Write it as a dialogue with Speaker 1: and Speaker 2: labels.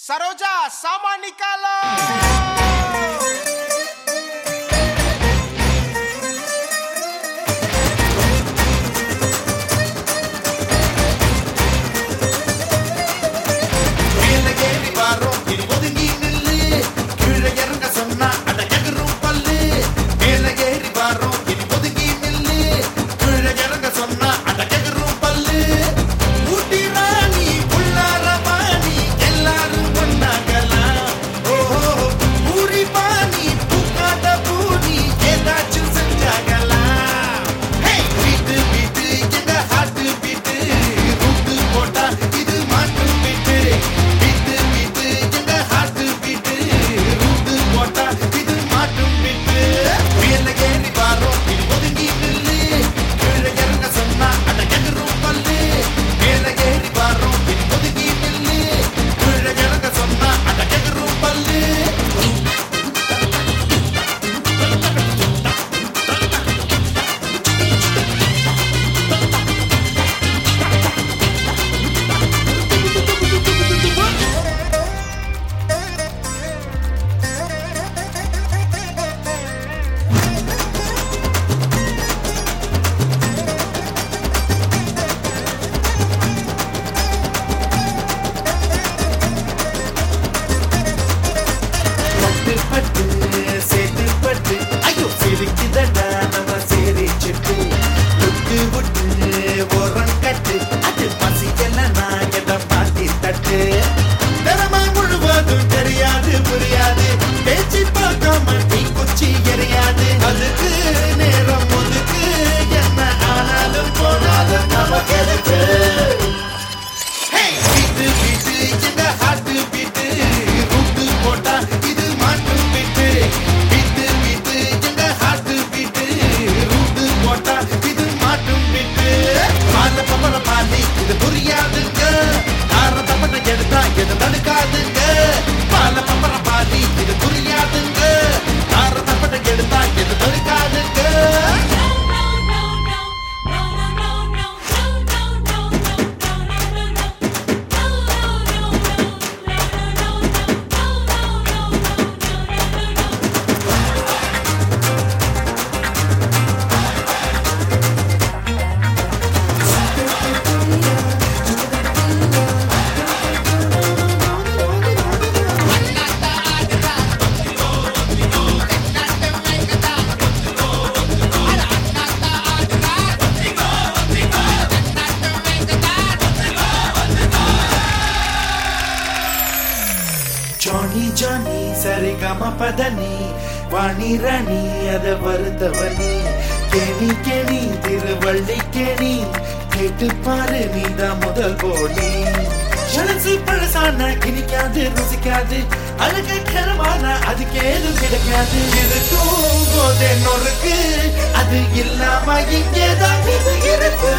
Speaker 1: सरोजा सामा निकालो। ಸಿಕ್ಕಿದ சரி கம பதனி வணிரணி அத வருத்தவனி. கெணி கெணி திருவள்ளி கெணி கேட்டு பாரு நீதான் முதல் போலி. பழசு பழசான கிணிக்காது ருசிக்காது. அழகு கரமான அது கேது கிடைக்காது. இருக்கும் போது நொறுக்கு அது இல்லாம இங்கேதான் இருக்கு.